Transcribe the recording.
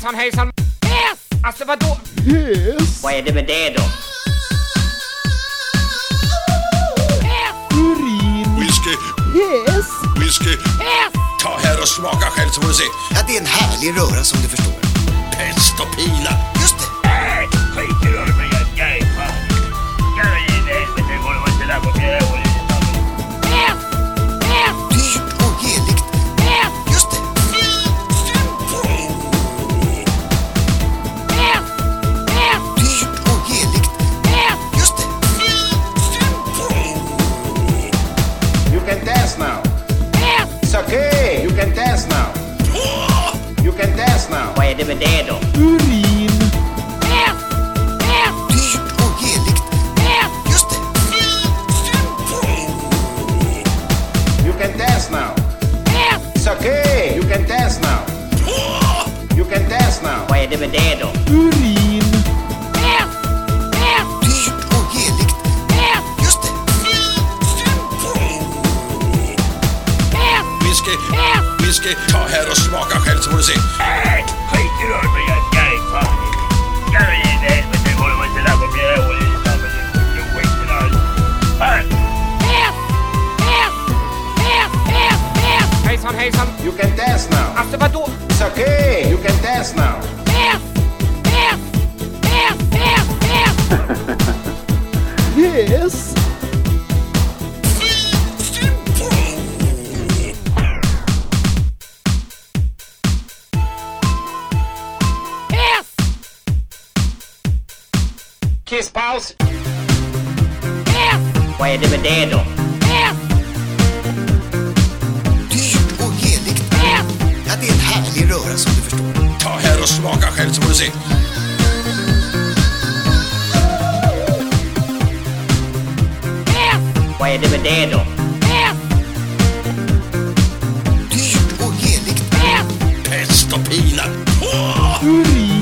Hejsan hejsan! Alltså vadå? Hiss. Vad är det med det då? Urin. Whisky, Hiss. whisky. Ta här och smaka själv så får du se. Ja, det är en härlig röra som du förstår. Dance now. Vad är det med det då? Urin. Dyrt och heligt. Just det. You can dance now. It's okay. You can dance now. You can dance now. Vad är det med det då? Urin. vi skal, vi ta här och smaka själv så får du se. I rör mig, jag ska fan. Jag är in Hejsan hejsan! You can dance now! Alltså vadå? It's okay! You can dance now! Kisspaus! Vad är det med det då? Dyrt och heligt. Ja, det är en härlig röra som du förstår. Ta här och smaka själv så får du se. Vad är det med det då? Dyrt och heligt. Pest och pina. Urin.